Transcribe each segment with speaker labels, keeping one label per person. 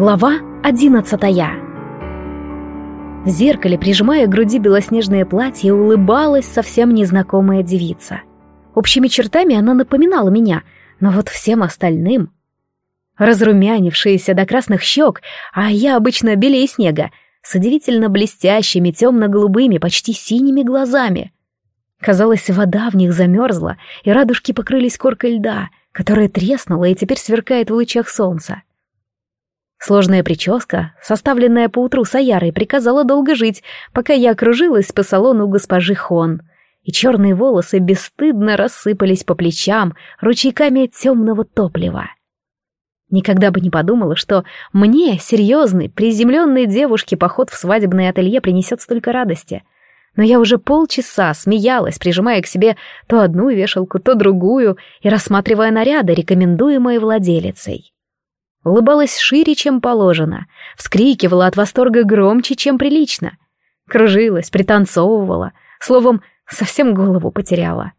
Speaker 1: Глава одиннадцатая В зеркале, прижимая к груди белоснежное платье, улыбалась совсем незнакомая девица. Общими чертами она напоминала меня, но вот всем остальным... Разрумянившаяся до красных щек, а я обычно белее снега, с удивительно блестящими, темно-голубыми, почти синими глазами. Казалось, вода в них замерзла, и радужки покрылись коркой льда, которая треснула и теперь сверкает в лучах солнца. Сложная прическа, составленная поутру Саярой, приказала долго жить, пока я окружилась по салону госпожи Хон, и черные волосы бесстыдно рассыпались по плечам ручейками темного топлива. Никогда бы не подумала, что мне, серьезной, приземленной девушке, поход в свадебное ателье принесет столько радости. Но я уже полчаса смеялась, прижимая к себе то одну вешалку, то другую и рассматривая наряды, рекомендуемые владелицей. Улыбалась шире, чем положено, вскрикивала от восторга громче, чем прилично. Кружилась, пританцовывала, словом, совсем голову потеряла.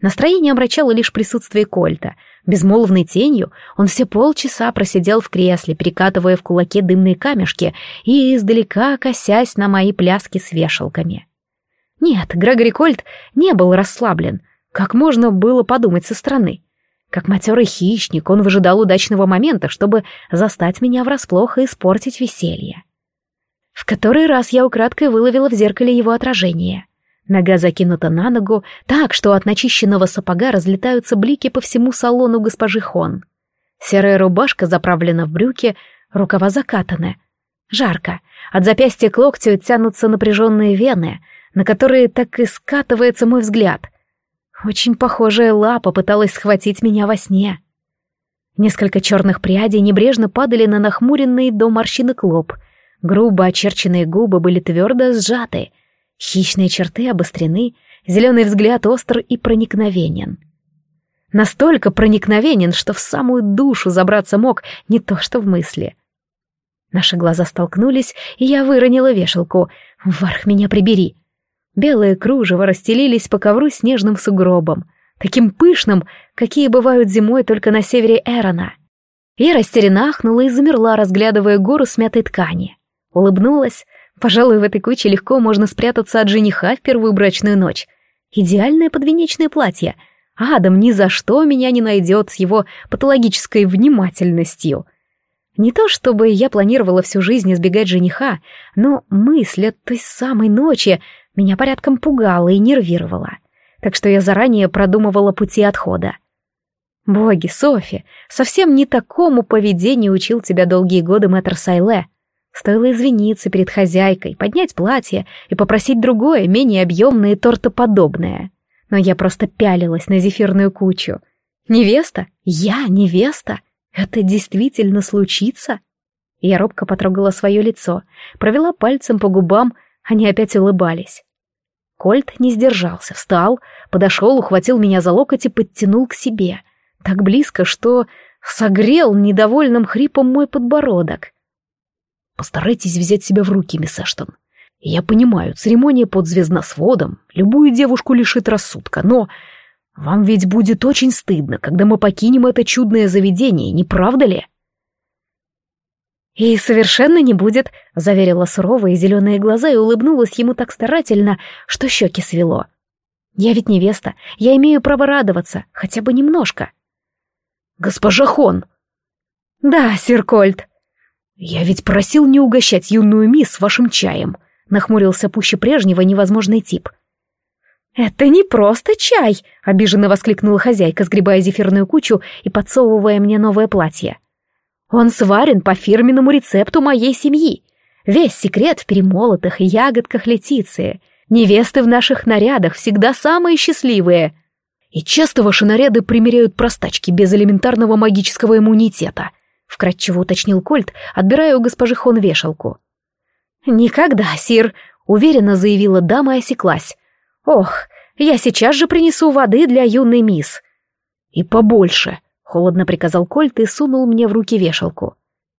Speaker 1: Настроение омрачало лишь присутствие Кольта. Безмолвной тенью он все полчаса просидел в кресле, перекатывая в кулаке дымные камешки и издалека косясь на мои пляски с вешалками. Нет, Грегори Кольт не был расслаблен, как можно было подумать со стороны. Как матерый хищник, он выжидал удачного момента, чтобы застать меня врасплох и испортить веселье. В который раз я украдкой выловила в зеркале его отражение. Нога закинута на ногу, так что от начищенного сапога разлетаются блики по всему салону госпожи Хон. Серая рубашка заправлена в брюки, рукава закатаны. Жарко. От запястья к локтю тянутся напряженные вены, на которые так и скатывается мой взгляд — очень похожая лапа пыталась схватить меня во сне. Несколько черных прядей небрежно падали на нахмуренный до морщинок лоб. Грубо очерченные губы были твердо сжаты. Хищные черты обострены, зеленый взгляд остр и проникновенен. Настолько проникновенен, что в самую душу забраться мог, не то что в мысли. Наши глаза столкнулись, и я выронила вешалку. «Варх, меня прибери!» Белые кружева расстелились по ковру снежным сугробом, таким пышным, какие бывают зимой только на севере Эрона. Я растерянно ахнула и замерла, разглядывая гору смятой ткани. Улыбнулась. Пожалуй, в этой куче легко можно спрятаться от жениха в первую брачную ночь. Идеальное подвенечное платье. Адам ни за что меня не найдет с его патологической внимательностью. Не то чтобы я планировала всю жизнь избегать жениха, но мысль от той самой ночи меня порядком пугало и нервировало, так что я заранее продумывала пути отхода. Боги, Софи, совсем не такому поведению учил тебя долгие годы мэтр Сайле. Стоило извиниться перед хозяйкой, поднять платье и попросить другое, менее объемное и тортоподобное. Но я просто пялилась на зефирную кучу. Невеста? Я невеста? Это действительно случится? Я робко потрогала свое лицо, провела пальцем по губам, они опять улыбались. Кольт не сдержался, встал, подошел, ухватил меня за локоть и подтянул к себе. Так близко, что согрел недовольным хрипом мой подбородок. «Постарайтесь взять себя в руки, мисс Эштон. Я понимаю, церемония под звездносводом любую девушку лишит рассудка, но вам ведь будет очень стыдно, когда мы покинем это чудное заведение, не правда ли?» «И совершенно не будет», — заверила суровые зеленые глаза и улыбнулась ему так старательно, что щеки свело. «Я ведь невеста, я имею право радоваться, хотя бы немножко». «Госпожа Хон!» «Да, сир Кольт». «Я ведь просил не угощать юную мисс вашим чаем», — нахмурился пуще прежнего невозможный тип. «Это не просто чай!» — обиженно воскликнула хозяйка, сгребая зефирную кучу и подсовывая мне новое платье. Он сварен по фирменному рецепту моей семьи. Весь секрет в перемолотых ягодках Летиции. Невесты в наших нарядах всегда самые счастливые. И часто ваши наряды примеряют простачки без элементарного магического иммунитета, вкратчиво уточнил Кольт, отбирая у госпожи Хон вешалку. Никогда, сир, уверенно заявила дама и осеклась. Ох, я сейчас же принесу воды для юной мисс. И побольше, Холодно приказал Кольт и сунул мне в руки вешалку.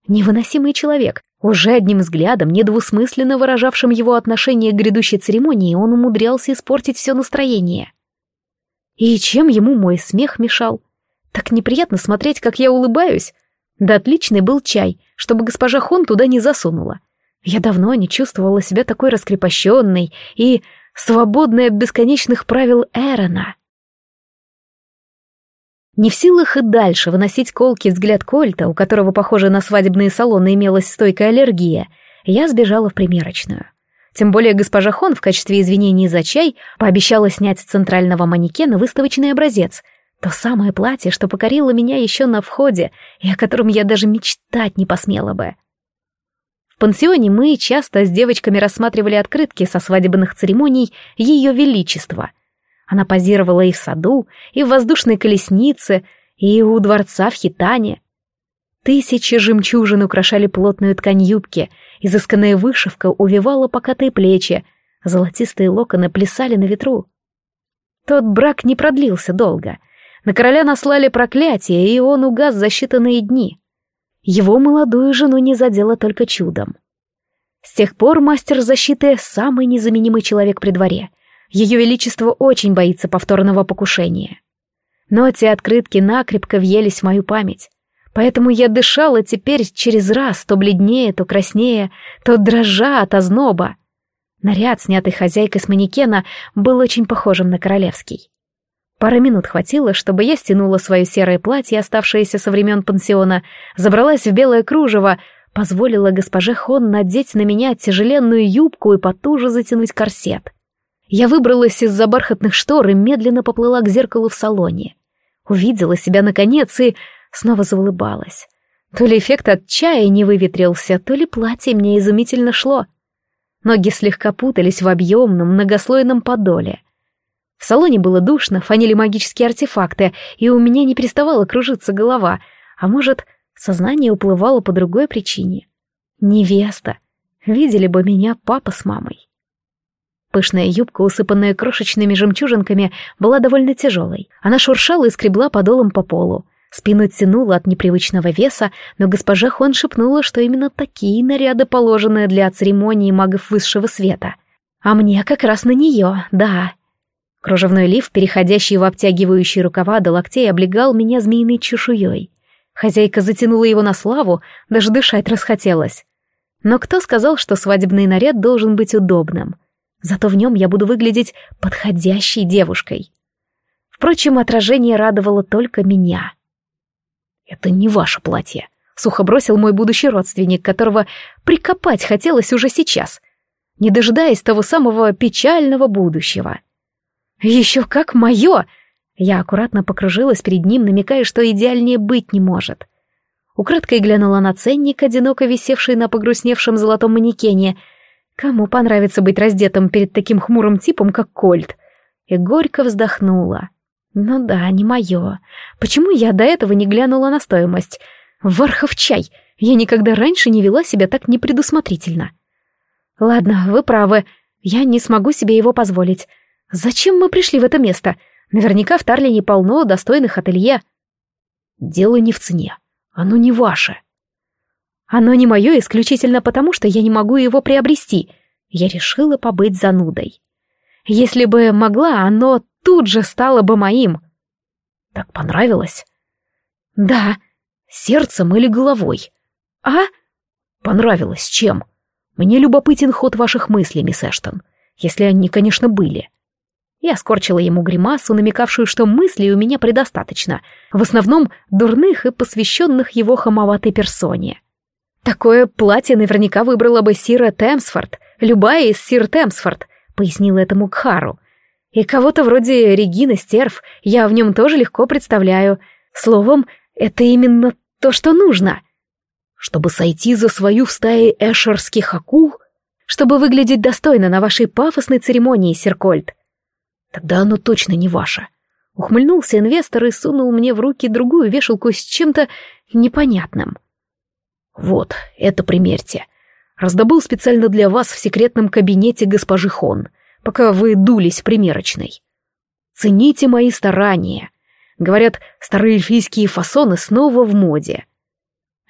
Speaker 1: Невыносимый человек. Уже одним взглядом, недвусмысленно выражавшим его отношение к грядущей церемонии, он умудрялся испортить все настроение. И чем ему мой смех мешал? Так неприятно смотреть, как я улыбаюсь. Да отличный был чай. чтобы госпожа Хон туда не засунула. Я давно не чувствовала себя такой раскрепощенной и свободной от бесконечных правил Эрона. Не в силах и дальше выносить колкий взгляд Кольта, у которого, похоже, на свадебные салоны имелась стойкая аллергия, я сбежала в примерочную. Тем более госпожа Хон в качестве извинений за чай пообещала снять с центрального манекена выставочный образец. То самое платье, что покорило меня еще на входе, и о котором я даже мечтать не посмела бы. В пансионе мы часто с девочками рассматривали открытки со свадебных церемоний Ее Величества. Она позировала и в саду, и в воздушной колеснице, и у дворца в Хитане. Тысячи жемчужин украшали плотную ткань юбки, изысканная вышивка увивала покатые плечи, золотистые локоны плясали на ветру. Тот брак не продлился долго. На короля наслали проклятие, и он угас за считанные дни. Его молодую жену не задело только чудом. С тех пор мастер защиты — самый незаменимый человек при дворе. Ее Величество очень боится повторного покушения. Но те открытки накрепко въелись в мою память. Поэтому я дышала теперь через раз, то бледнее, то краснее, то дрожа от озноба. Наряд, снятый хозяйкой с манекена, был очень похожим на королевский. Пара минут хватило, чтобы я стянула свое серое платье, оставшееся со времен пансиона, забралась в белое кружево, позволила госпоже Хон надеть на меня тяжеленную юбку и потуже затянуть корсет. Я выбралась из-за бархатных штор и медленно поплыла к зеркалу в салоне. Увидела себя наконец и снова заулыбалась. То ли эффект от чая не выветрился, то ли платье мне изумительно шло. Ноги слегка путались в объемном многослойном подоле. В салоне было душно, фанили магические артефакты, и у меня не переставала кружиться голова, а может, сознание уплывало по другой причине. Невеста. Видели бы меня папа с мамой. Пышная юбка, усыпанная крошечными жемчужинками, была довольно тяжелой. Она шуршала и скребла подолом по полу. Спину тянуло от непривычного веса, но госпожа Хон шепнула, что именно такие наряды положены для церемонии магов высшего света. А мне как раз на нее, да. Кружевной лиф, переходящий в обтягивающие рукава до локтей, облегал меня змеиной чешуей. Хозяйка затянула его на славу, даже дышать расхотелось. Но кто сказал, что свадебный наряд должен быть удобным? Зато в нем я буду выглядеть подходящей девушкой. Впрочем, отражение радовало только меня. «Это не ваше платье», — сухо бросил мой будущий родственник, которого прикопать хотелось уже сейчас, не дожидаясь того самого печального будущего. «Еще как мое!» Я аккуратно покружилась перед ним, намекая, что идеальнее быть не может. Украдкой глянула на ценник, одиноко висевший на погрустневшем золотом манекене. Кому понравится быть раздетым перед таким хмурым типом, как Кольт? И горько вздохнула. Ну да, не мое. Почему я до этого не глянула на стоимость? Вархов чай. Я никогда раньше не вела себя так непредусмотрительно. Ладно, вы правы. Я не смогу себе его позволить. Зачем мы пришли в это место? Наверняка в Тарлине полно достойных ателье. Дело не в цене. Оно не ваше. Оно не мое исключительно потому, что я не могу его приобрести. Я решила побыть занудой. Если бы могла, оно тут же стало бы моим. Так понравилось? Да. Сердцем или головой? А? Понравилось чем? Мне любопытен ход ваших мыслей, мисс Эштон. Если они, конечно, были. Я скорчила ему гримасу, намекавшую, что мыслей у меня предостаточно, в основном дурных и посвященных его хамоватой персоне. Такое платье наверняка выбрала бы Сира Темсфорд, любая из Сир Темсфорд, пояснила этому Кхару, и кого-то вроде Регины Стерв я в нем тоже легко представляю. Словом, это именно то, что нужно. Чтобы сойти за свою в стае эшерских акул? Чтобы выглядеть достойно на вашей пафосной церемонии, Серкольд. Тогда оно точно не ваше. Ухмыльнулся инвестор и сунул мне в руки другую вешалку с чем-то непонятным. Вот, это примерьте. Раздобыл специально для вас в секретном кабинете госпожи Хон пока вы дулись в примерочной. Цените мои старания. Говорят, старые эльфийские фасоны снова в моде.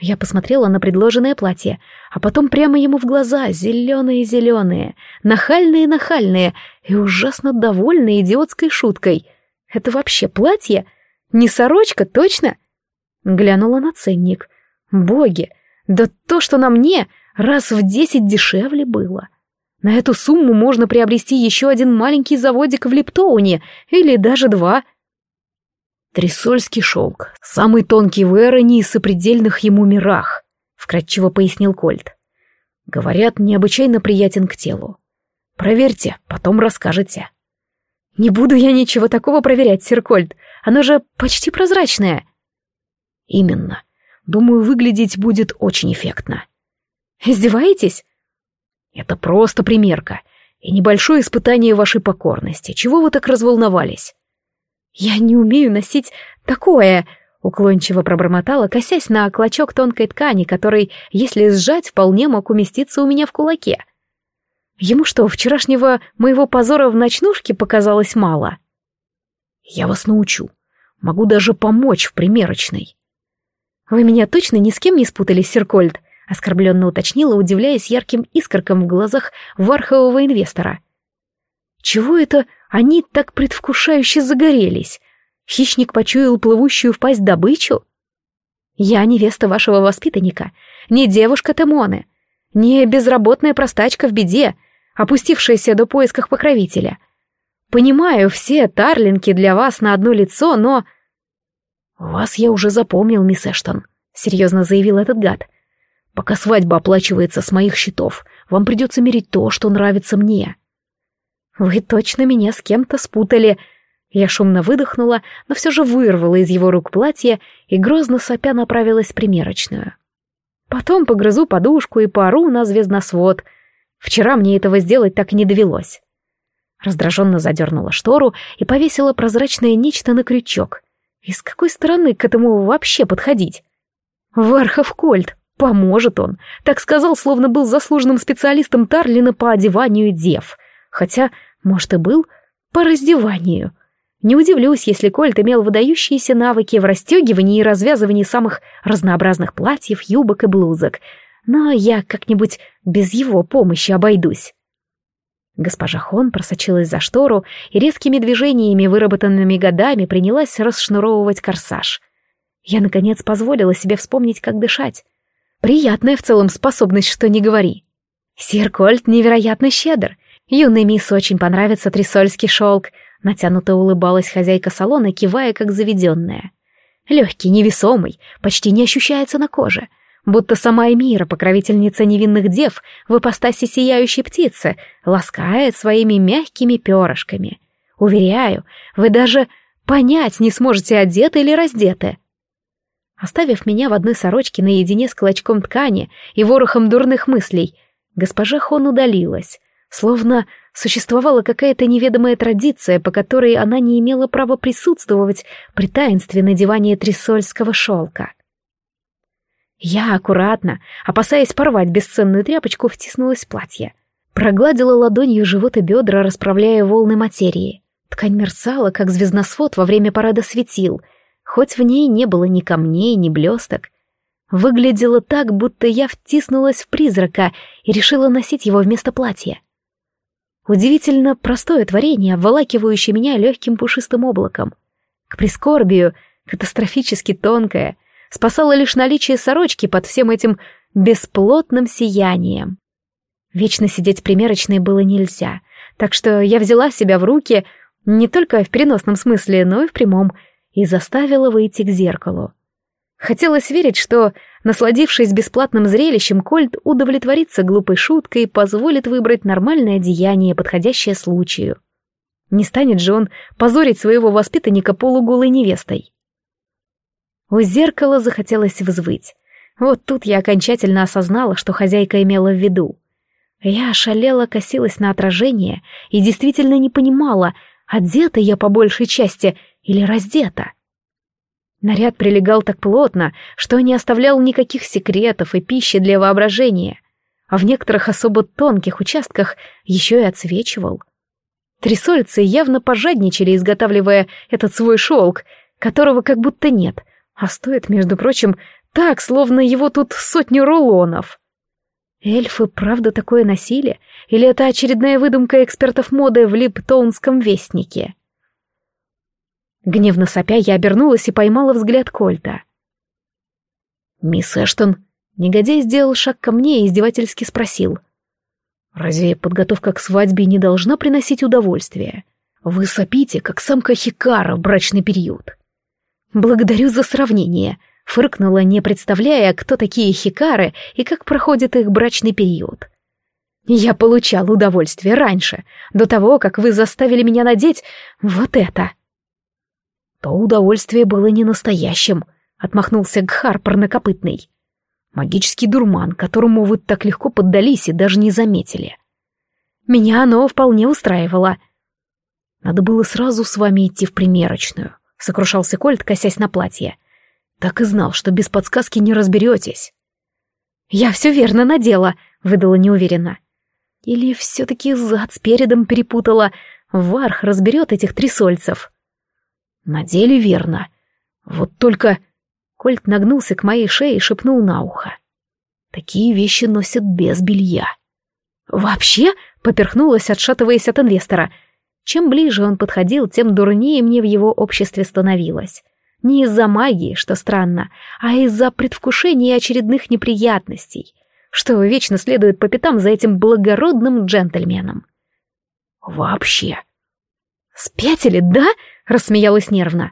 Speaker 1: Я посмотрела на предложенное платье, а потом прямо ему в глаза, зеленые-зеленые, нахальные-нахальные и ужасно довольные идиотской шуткой. Это вообще платье? Не сорочка, точно? Глянула на ценник. Боги, Да то, что на мне, раз в десять дешевле было. На эту сумму можно приобрести еще один маленький заводик в Липтоуне, или даже два.
Speaker 2: Трисольский шелк, самый тонкий в Эроне и сопредельных ему мирах, вкратчиво пояснил Кольт. Говорят, необычайно приятен к телу. Проверьте, потом расскажете.
Speaker 1: Не буду я ничего такого проверять, сир Кольт. Оно же почти прозрачное.
Speaker 2: Именно. Думаю, выглядеть будет очень эффектно.
Speaker 1: Издеваетесь?
Speaker 2: Это просто примерка и небольшое испытание вашей покорности. Чего вы так разволновались?
Speaker 1: Я не умею носить такое, уклончиво пробормотала, косясь на клочок тонкой ткани, который, если сжать, вполне мог уместиться у меня в кулаке. Ему что, вчерашнего моего позора в ночнушке показалось мало?
Speaker 2: Я вас научу. Могу даже помочь в примерочной.
Speaker 1: Вы меня точно ни с кем не спутали, Серкольд? Оскорбленно уточнила, удивляясь ярким искоркам в глазах вархового инвестора. Чего это они так предвкушающе загорелись? Хищник почуял плывущую в пасть добычу? Я невеста вашего воспитанника, не девушка Темоны, не безработная простачка в беде, опустившаяся до поисках покровителя. Понимаю, все тарлинки для вас на одно лицо, но...
Speaker 2: «Вас я уже запомнил, мисс Эштон», — серьезно заявил этот гад. «Пока свадьба оплачивается с моих счетов, вам придется мерить то, что нравится мне».
Speaker 1: «Вы точно меня с кем-то спутали». Я шумно выдохнула, но все же вырвала из его рук платье и грозно сопя направилась в примерочную. Потом погрызу подушку и пару на звездносвод. Вчера мне этого сделать так и не довелось. Раздраженно задернула штору и повесила прозрачное нечто на крючок. И с какой стороны к этому вообще подходить? Вархов Кольт, поможет он. Так сказал, словно был заслуженным специалистом Тарлина по одеванию дев. Хотя может, и был по раздеванию. Не удивлюсь, если Кольт имел выдающиеся навыки в расстегивании и развязывании самых разнообразных платьев, юбок и блузок. Но я как-нибудь без его помощи обойдусь. Госпожа Хон просочилась за штору и резкими движениями, выработанными годами, принялась расшнуровывать корсаж. Я, наконец, позволила себе вспомнить, как дышать. Приятная в целом способность, что не говори. Сир Кольт невероятно щедр — Юной мисс очень понравится трисольский шелк, натянуто улыбалась хозяйка салона, кивая как заведенная. Легкий, невесомый, почти не ощущается на коже, будто сама Эмира, покровительница невинных дев, в ипостаси сияющей птицы, ласкает своими мягкими перышками. Уверяю, вы даже понять не сможете, одеты или раздеты. Оставив меня в одной сорочке наедине с клочком ткани и ворохом дурных мыслей, госпожа Хон удалилась, Словно существовала какая-то неведомая традиция, по которой она не имела права присутствовать при таинстве надевания трисольского шелка. Я аккуратно, опасаясь порвать бесценную тряпочку, втиснулась в платье. Прогладила ладонью живот и бедра, расправляя волны материи. Ткань мерцала, как звездносвод во время парада светил, хоть в ней не было ни камней, ни блесток. Выглядело так, будто я втиснулась в призрака и решила носить его вместо платья. Удивительно простое творение, обволакивающее меня легким пушистым облаком. К прискорбию, катастрофически тонкое, спасало лишь наличие сорочки под всем этим бесплотным сиянием. Вечно сидеть примерочной было нельзя, так что я взяла себя в руки не только в переносном смысле, но и в прямом, и заставила выйти к зеркалу. Хотелось верить, что, насладившись бесплатным зрелищем, Кольт удовлетворится глупой шуткой и позволит выбрать нормальное одеяние, подходящее случаю. Не станет же он позорить своего воспитанника полуголой невестой. У зеркала захотелось взвыть. Вот тут я окончательно осознала, что хозяйка имела в виду. Я ошалела, косилась на отражение и действительно не понимала, одета я по большей части или раздета. Наряд прилегал так плотно, что не оставлял никаких секретов и пищи для воображения, а в некоторых особо тонких участках еще и отсвечивал. Трисольцы явно пожадничали, изготавливая этот свой шелк, которого как будто нет, а стоит, между прочим, так, словно его тут сотню рулонов. Эльфы правда такое носили? Или это очередная выдумка экспертов моды в Липтоунском вестнике? Гневно сопя, я обернулась и поймала взгляд Кольта.
Speaker 2: «Мисс Эштон», —
Speaker 1: Негодяй сделал шаг ко мне и издевательски спросил. «Разве подготовка к свадьбе не должна приносить удовольствие? Вы сопите, как самка Хикара в брачный период». «Благодарю за сравнение», — фыркнула, не представляя, кто такие Хикары и как проходит их брачный период. «Я получал удовольствие раньше, до того, как вы заставили меня надеть вот это». «То удовольствие было не настоящим», — отмахнулся Гхар парнокопытный. Магический дурман, которому вы так легко поддались и даже не заметили. Меня оно вполне устраивало. Надо было сразу с вами идти в примерочную, сокрушался Кольт, косясь на платье. Так и знал, что без подсказки не разберетесь. Я все верно надела, выдала неуверенно. Или все-таки зад с передом перепутала. Варх разберет этих трясольцев. Надели верно. Вот только Кольт нагнулся к моей шее и шепнул на ухо. «Такие вещи носят без белья». «Вообще?» — поперхнулась, отшатываясь от инвестора. Чем ближе он подходил, тем дурнее мне в его обществе становилось. Не из-за магии, что странно, а из-за предвкушения очередных неприятностей, что вечно следует по пятам за этим благородным джентльменом. «Вообще!» «Спятили, да?» — рассмеялась нервно.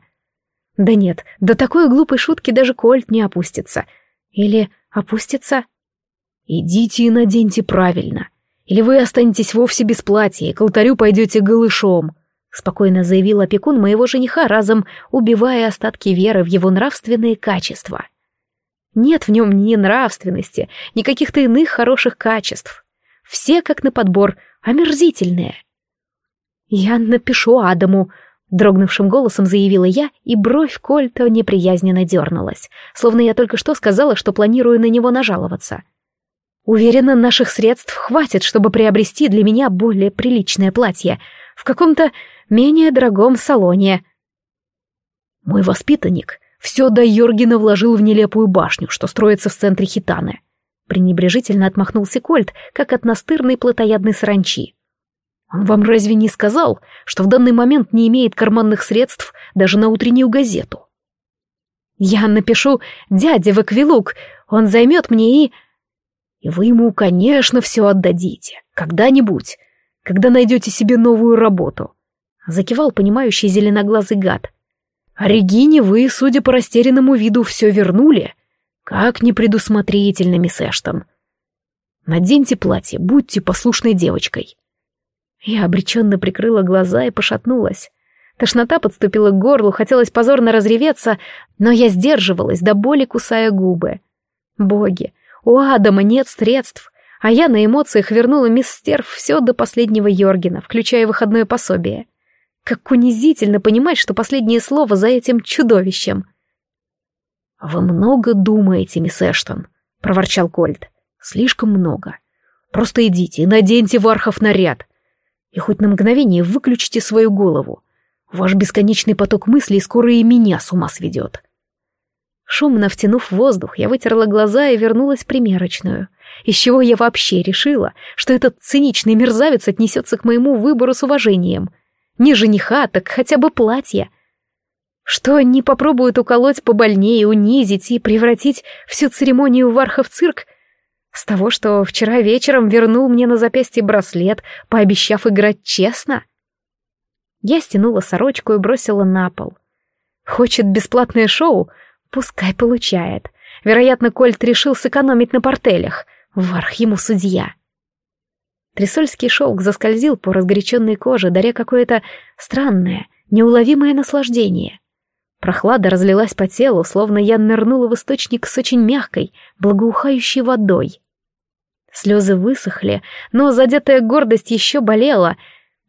Speaker 1: Да нет, до такой глупой шутки даже Кольт не опустится. Или опустится? Идите и наденьте правильно. Или вы останетесь вовсе без платья и к алтарю пойдете голышом. Спокойно заявил опекун моего жениха, разом убивая остатки веры в его нравственные качества. Нет в нем ни нравственности, ни каких-то иных хороших качеств. Все, как на подбор, омерзительные. Я напишу Адаму, Дрогнувшим голосом заявила я, и бровь Кольта неприязненно дернулась, словно я только что сказала, что планирую на него нажаловаться. Уверена, наших средств хватит, чтобы приобрести для меня более приличное платье в каком-то менее дорогом салоне. Мой воспитанник все до Йоргена вложил в нелепую башню, что строится в центре Хитаны. Пренебрежительно отмахнулся Кольт, как от настырной плотоядной саранчи. Он вам разве не сказал, что в данный момент не имеет карманных средств даже на утреннюю газету? Я напишу «Дядя Ваквилук», он займет мне и... И вы ему, конечно, все отдадите. Когда-нибудь. Когда найдете себе новую работу. Закивал понимающий зеленоглазый гад. А Регине вы, судя по растерянному виду, все вернули. Как непредусмотрительно, мисс Эштон. Наденьте платье, будьте послушной девочкой. Я обреченно прикрыла глаза и пошатнулась. Тошнота подступила к горлу, хотелось позорно разреветься, но я сдерживалась, до боли кусая губы. Боги, у Адама нет средств, а я на эмоциях вернула мисс Стерв все до последнего Йоргена, включая выходное пособие. Как унизительно понимать, что последнее слово за этим чудовищем. «Вы много думаете, мисс Эштон», — проворчал Кольт. «Слишком много. Просто идите и наденьте вархов наряд и хоть на мгновение выключите свою голову. Ваш бесконечный поток мыслей скоро и меня с ума сведет. Шумно втянув воздух, я вытерла глаза и вернулась в примерочную. Из чего я вообще решила, что этот циничный мерзавец отнесется к моему выбору с уважением? Не жениха, так хотя бы платье. Что не попробуют уколоть побольнее, унизить и превратить всю церемонию в цирк — с того, что вчера вечером вернул мне на запястье браслет, пообещав играть честно? Я стянула сорочку и бросила на пол. Хочет бесплатное шоу? Пускай получает. Вероятно, Кольт решил сэкономить на портелях. Варх ему судья. Тресольский шелк заскользил по разгоряченной коже, даря какое-то странное, неуловимое наслаждение. Прохлада разлилась по телу, словно я нырнула в источник с очень мягкой, благоухающей водой. Слезы высохли, но задетая гордость еще болела.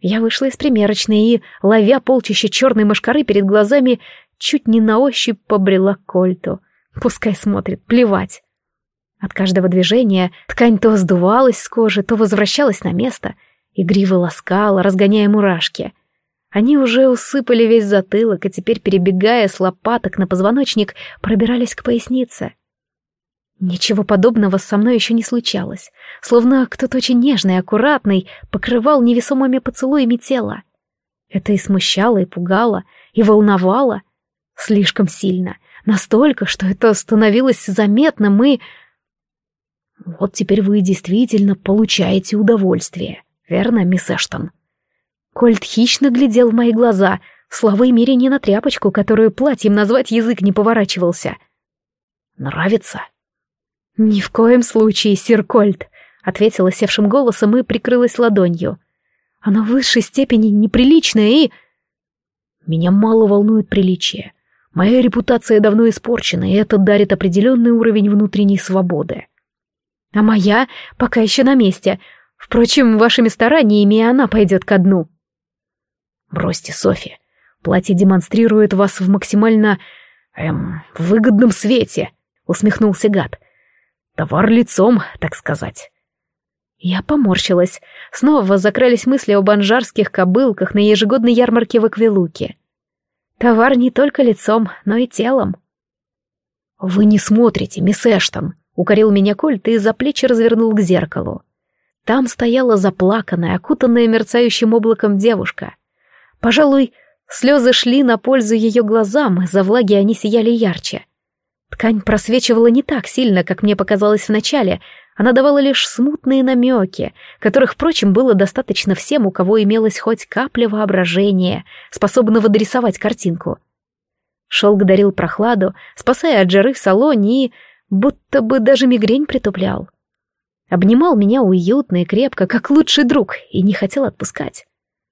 Speaker 1: Я вышла из примерочной и, ловя полчища черной мошкары перед глазами, чуть не на ощупь побрела к кольту. Пускай смотрит, плевать. От каждого движения ткань то сдувалась с кожи, то возвращалась на место, игриво ласкала, разгоняя мурашки. Они уже усыпали весь затылок и теперь, перебегая с лопаток на позвоночник, пробирались к пояснице. Ничего подобного со мной еще не случалось, словно кто-то очень нежный и аккуратный покрывал невесомыми поцелуями тело. Это и смущало, и пугало, и волновало. Слишком сильно, настолько, что это становилось заметным и...
Speaker 2: Вот теперь вы действительно получаете удовольствие, верно, мисс Эштон?
Speaker 1: Кольт хищно глядел в мои глаза, славы мире не на тряпочку, которую платьем назвать язык не поворачивался.
Speaker 2: Нравится?
Speaker 1: Ни в коем случае, сир Кольт, ответила севшим голосом и прикрылась ладонью. Оно в высшей степени неприличное и...
Speaker 2: Меня мало волнует приличие. Моя репутация давно испорчена, и это дарит определенный уровень внутренней свободы.
Speaker 1: А моя пока еще на месте. Впрочем, вашими стараниями она пойдет ко дну.
Speaker 2: Бросьте, Софи. Платье демонстрирует вас в максимально... эм... выгодном свете, усмехнулся гад. Товар лицом, так сказать.
Speaker 1: Я поморщилась. Снова закрались мысли об анжарских кобылках на ежегодной ярмарке в Аквилуке. Товар не только лицом, но и телом.
Speaker 2: «Вы не смотрите, мисс Эштон», — укорил меня Кольт и за плечи развернул к зеркалу. Там стояла заплаканная, окутанная мерцающим облаком девушка. Пожалуй, слезы шли на пользу ее глазам, из-за влаги они сияли ярче. Ткань просвечивала не так сильно, как мне показалось вначале, она давала лишь смутные намеки, которых, впрочем, было достаточно всем, у кого имелась хоть капля воображения, способного дорисовать картинку. Шелк дарил прохладу, спасая от жары в салоне и будто бы даже мигрень притуплял. Обнимал меня уютно и крепко, как лучший друг, и не хотел отпускать.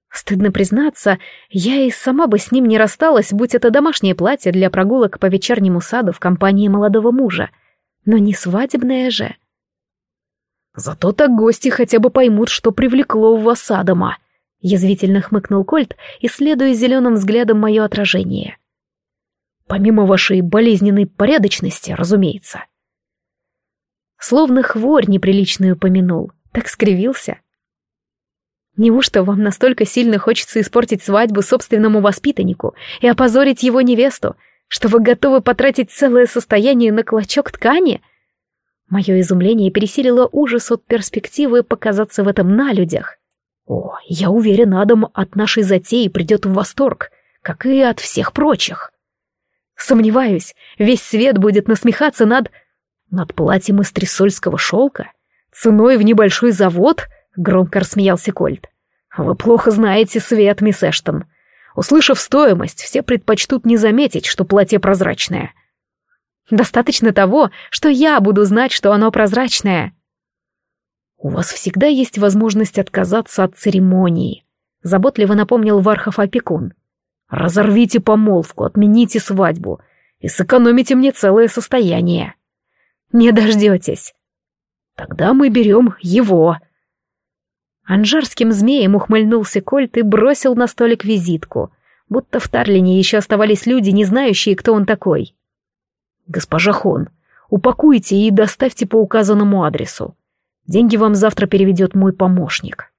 Speaker 2: Стыдно признаться, я и сама бы с ним не рассталась, будь это домашнее платье для прогулок по вечернему саду в компании молодого мужа. Но не свадебное же. Зато так гости хотя бы поймут, что привлекло в вас Адама. Язвительно хмыкнул Кольт, исследуя зеленым взглядом мое отражение. Помимо вашей болезненной порядочности, разумеется.
Speaker 1: Словно хворь неприличную помянул, так скривился. Неужто вам настолько сильно хочется испортить свадьбу собственному воспитаннику и опозорить его невесту, что вы готовы потратить целое состояние на клочок ткани — Мое изумление пересилило ужас от перспективы показаться в этом на людях.
Speaker 2: О, я уверен, Адам от нашей затеи придет в восторг, как и от всех прочих.
Speaker 1: Сомневаюсь, весь свет будет насмехаться над...
Speaker 2: Над платьем из трисольского шелка? Ценой в небольшой завод? Громко рассмеялся Кольт. Вы плохо знаете свет, мисс Эштон. Услышав стоимость, все предпочтут не заметить, что платье прозрачное.
Speaker 1: Достаточно того, что я буду знать, что оно прозрачное.
Speaker 2: У вас всегда есть возможность отказаться от церемонии, заботливо напомнил Вархов опекун. Разорвите помолвку, отмените свадьбу и сэкономите мне целое состояние.
Speaker 1: Не дождетесь.
Speaker 2: Тогда мы берем его.
Speaker 1: Анжарским змеем ухмыльнулся Кольт и бросил на столик визитку, будто в Тарлине еще оставались люди, не знающие, кто он такой.
Speaker 2: «Госпожа Хон, упакуйте и доставьте по указанному адресу. Деньги вам завтра переведет мой помощник».